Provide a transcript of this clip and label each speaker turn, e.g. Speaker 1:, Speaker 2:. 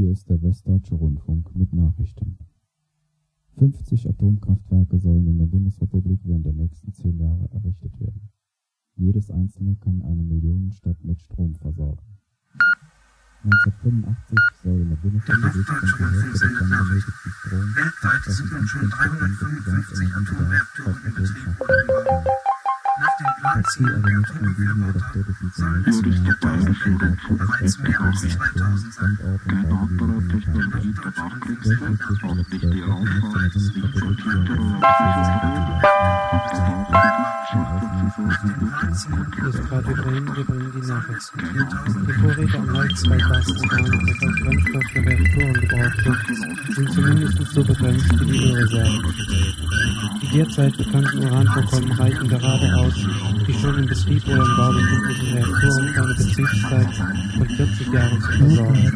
Speaker 1: Hier ist der Westdeutsche Rundfunk mit Nachrichten. 50 Atomkraftwerke sollen in der Bundesrepublik während der nächsten zehn Jahre errichtet werden. Jedes einzelne kann eine Millionenstadt mit Strom versorgen. 1985 soll in der Bundesrepublik rund die Hälfte des dann benötigten Stroms
Speaker 2: Weltweit sind nun schon 355 Atomreaktoren in Betrieb.
Speaker 1: Dazu aber nicht in diesem oder spätestens im nächsten Jahr die
Speaker 2: bereits mehr als 2000
Speaker 1: Standort und beigelegene Teilstellen. Durchschnittlich alle zwölf Wochen muss in der Bundesrepublik hier
Speaker 3: Hier ist Radio Bremen, wir bringen die Nachrichten. Die Vorräte an Heizweigasorganen, das als Brennstoff für Reaktoren gebraucht wird, sind zumindest so begrenzt wie die Ölreserven. Die derzeit bekannten Uranvorkommen reichen gerade aus, die schon im Betrieb oder im Bau befindlichen Reaktoren eine Betriebszeit von 40 Jahren zu versorgen.